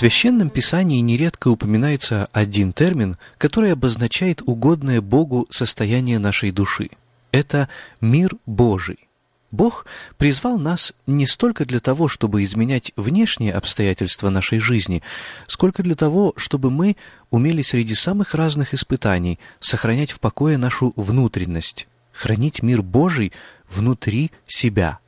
Священном Писании нередко упоминается один термин, который обозначает угодное Богу состояние нашей души. Это «мир Божий». Бог призвал нас не столько для того, чтобы изменять внешние обстоятельства нашей жизни, сколько для того, чтобы мы умели среди самых разных испытаний сохранять в покое нашу внутренность, хранить мир Божий внутри себя.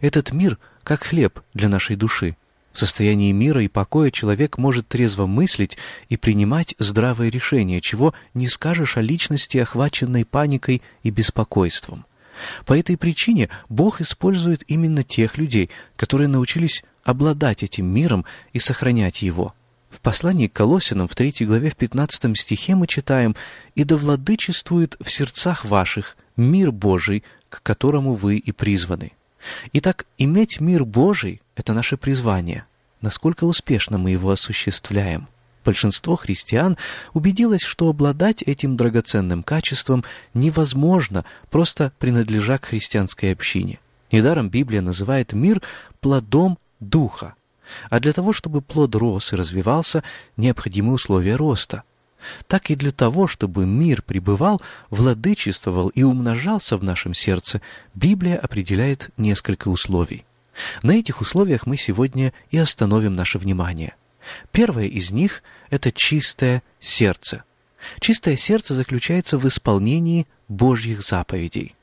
Этот мир как хлеб для нашей души. В состоянии мира и покоя человек может трезво мыслить и принимать здравые решения, чего не скажешь о личности, охваченной паникой и беспокойством. По этой причине Бог использует именно тех людей, которые научились обладать этим миром и сохранять его. В послании к Колосинам в 3 главе в 15 стихе мы читаем «И да владычествует в сердцах ваших мир Божий, к которому вы и призваны». Итак, иметь мир Божий — это наше призвание. Насколько успешно мы его осуществляем? Большинство христиан убедилось, что обладать этим драгоценным качеством невозможно, просто принадлежа к христианской общине. Недаром Библия называет мир плодом Духа. А для того, чтобы плод рос и развивался, необходимы условия роста так и для того, чтобы мир пребывал, владычествовал и умножался в нашем сердце, Библия определяет несколько условий. На этих условиях мы сегодня и остановим наше внимание. Первое из них — это чистое сердце. Чистое сердце заключается в исполнении Божьих заповедей.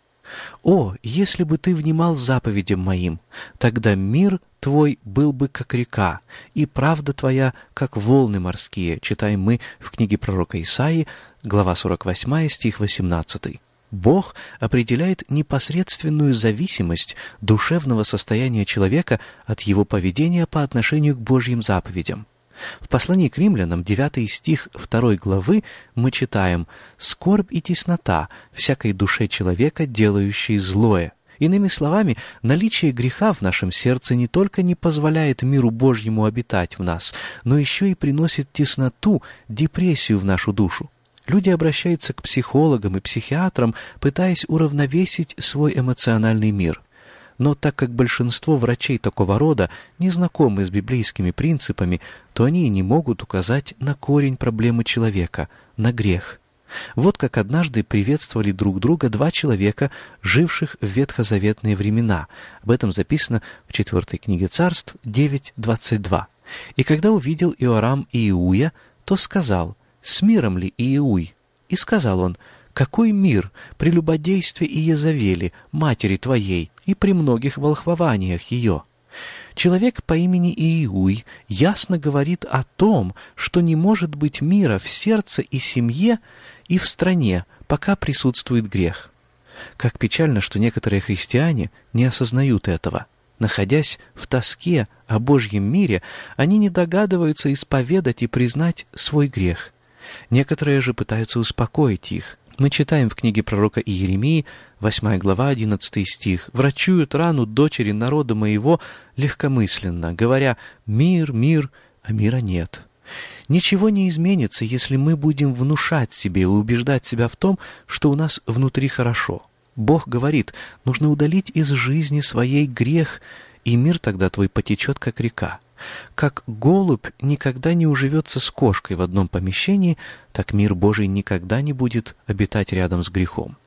«О, если бы ты внимал заповедям моим, тогда мир твой был бы как река, и правда твоя, как волны морские», читаем мы в книге пророка Исаии, глава 48, стих 18. Бог определяет непосредственную зависимость душевного состояния человека от его поведения по отношению к Божьим заповедям. В послании к римлянам, 9 стих 2 главы, мы читаем «Скорбь и теснота всякой душе человека, делающей злое». Иными словами, наличие греха в нашем сердце не только не позволяет миру Божьему обитать в нас, но еще и приносит тесноту, депрессию в нашу душу. Люди обращаются к психологам и психиатрам, пытаясь уравновесить свой эмоциональный мир. Но так как большинство врачей такого рода не знакомы с библейскими принципами, то они не могут указать на корень проблемы человека, на грех. Вот как однажды приветствовали друг друга два человека, живших в ветхозаветные времена. Об этом записано в четвертой книге царств 9.22. «И когда увидел Иорам Иуя, то сказал, «С миром ли Иуй?» И сказал он, какой мир при любодействе Иезавели, матери твоей, и при многих волхвованиях ее? Человек по имени Иуй ясно говорит о том, что не может быть мира в сердце и семье и в стране, пока присутствует грех. Как печально, что некоторые христиане не осознают этого. Находясь в тоске о Божьем мире, они не догадываются исповедать и признать свой грех. Некоторые же пытаются успокоить их, мы читаем в книге пророка Иеремии, 8 глава, 11 стих, «Врачуют рану дочери народа моего легкомысленно, говоря, мир, мир, а мира нет». Ничего не изменится, если мы будем внушать себе и убеждать себя в том, что у нас внутри хорошо. Бог говорит, нужно удалить из жизни своей грех и мир тогда твой потечет, как река. Как голубь никогда не уживется с кошкой в одном помещении, так мир Божий никогда не будет обитать рядом с грехом.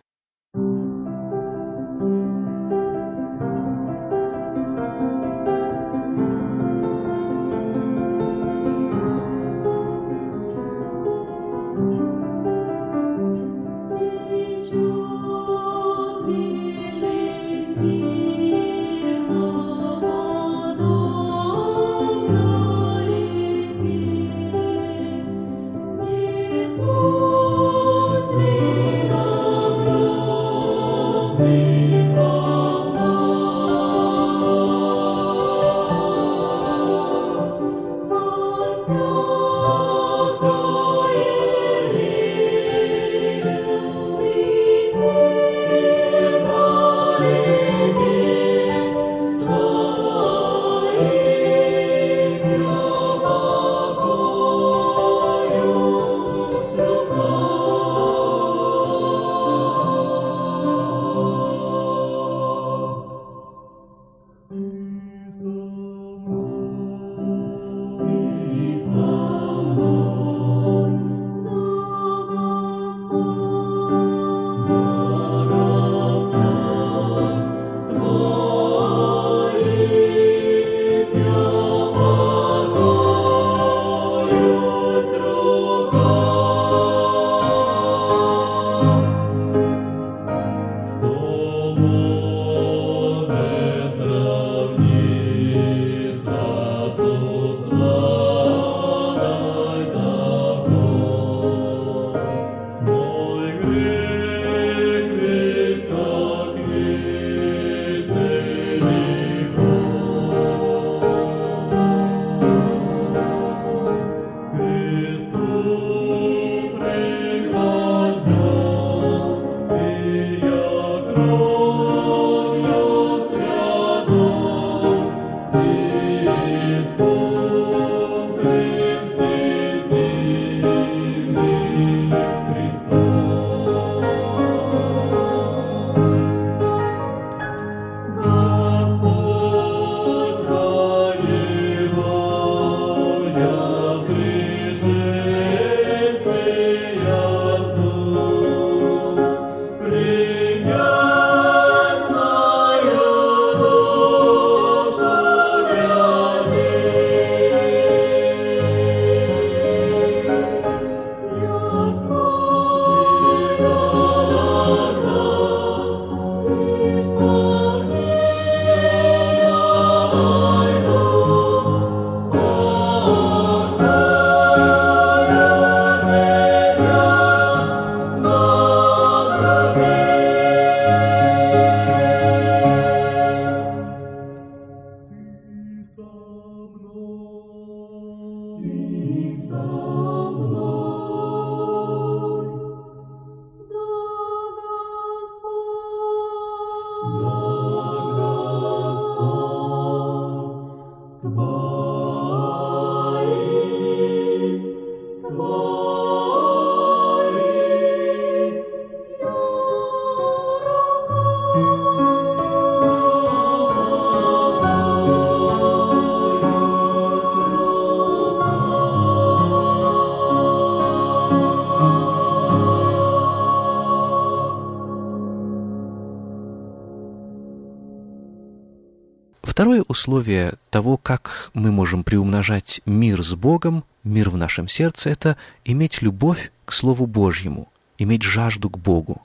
Второе условие того, как мы можем приумножать мир с Богом, мир в нашем сердце, это иметь любовь к Слову Божьему, иметь жажду к Богу.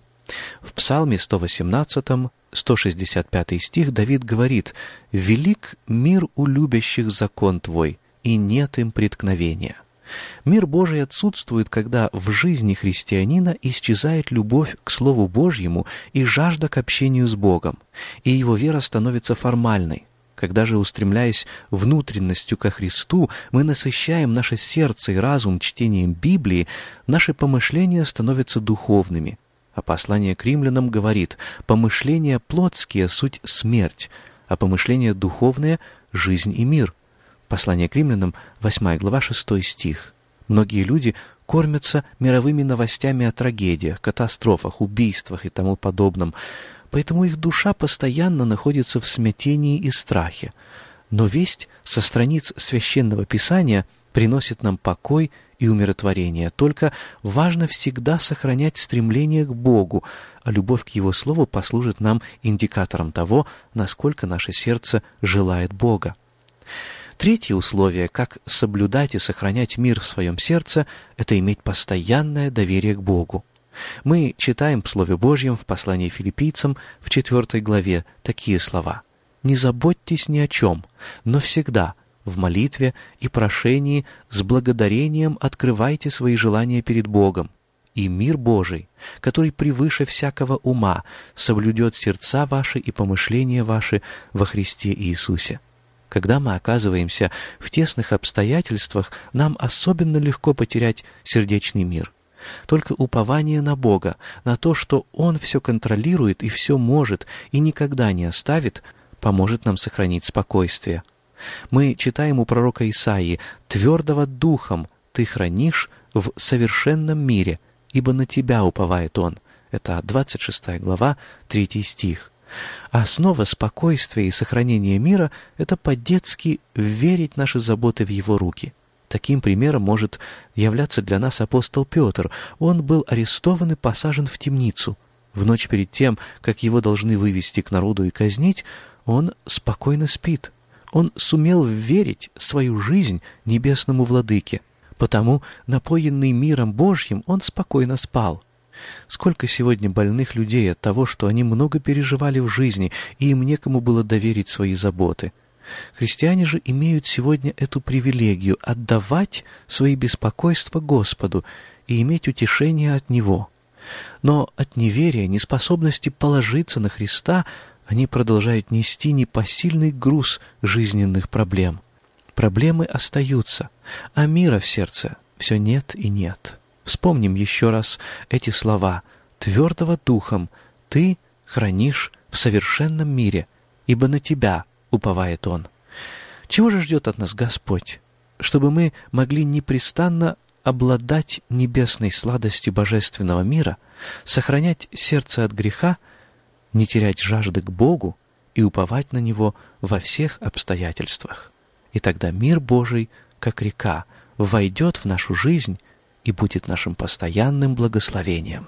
Псалме 118, 165 стих Давид говорит «Велик мир у любящих закон Твой, и нет им преткновения». Мир Божий отсутствует, когда в жизни христианина исчезает любовь к Слову Божьему и жажда к общению с Богом, и его вера становится формальной, когда же, устремляясь внутренностью ко Христу, мы насыщаем наше сердце и разум чтением Библии, наши помышления становятся духовными. А послание к римлянам говорит «помышления плотские — суть смерть, а помышления духовные — жизнь и мир». Послание к римлянам, 8 глава, 6 стих. Многие люди кормятся мировыми новостями о трагедиях, катастрофах, убийствах и тому подобном. поэтому их душа постоянно находится в смятении и страхе. Но весть со страниц Священного Писания приносит нам покой и умиротворение. Только важно всегда сохранять стремление к Богу, а любовь к Его Слову послужит нам индикатором того, насколько наше сердце желает Бога. Третье условие, как соблюдать и сохранять мир в своем сердце, это иметь постоянное доверие к Богу. Мы читаем в Слове Божьем в послании филиппийцам в четвертой главе такие слова. «Не заботьтесь ни о чем, но всегда в молитве и прошении с благодарением открывайте свои желания перед Богом, и мир Божий, который превыше всякого ума, соблюдет сердца ваши и помышления ваши во Христе Иисусе». Когда мы оказываемся в тесных обстоятельствах, нам особенно легко потерять сердечный мир. Только упование на Бога, на то, что Он все контролирует и все может, и никогда не оставит, поможет нам сохранить спокойствие. Мы читаем у пророка Исаии «Твердого духом ты хранишь в совершенном мире, ибо на тебя уповает Он». Это 26 глава, 3 стих. Основа спокойствия и сохранения мира — это по-детски верить наши заботы в Его руки — Таким примером может являться для нас апостол Петр. Он был арестован и посажен в темницу. В ночь перед тем, как его должны вывести к народу и казнить, он спокойно спит. Он сумел верить свою жизнь небесному владыке. Потому, напоенный миром Божьим, он спокойно спал. Сколько сегодня больных людей от того, что они много переживали в жизни, и им некому было доверить свои заботы — Христиане же имеют сегодня эту привилегию отдавать свои беспокойства Господу и иметь утешение от Него. Но от неверия, неспособности положиться на Христа они продолжают нести непосильный груз жизненных проблем. Проблемы остаются, а мира в сердце все нет и нет. Вспомним еще раз эти слова «Твердого духом ты хранишь в совершенном мире, ибо на тебя – уповает он. Чего же ждет от нас Господь? Чтобы мы могли непрестанно обладать небесной сладостью божественного мира, сохранять сердце от греха, не терять жажды к Богу и уповать на Него во всех обстоятельствах. И тогда мир Божий, как река, войдет в нашу жизнь и будет нашим постоянным благословением.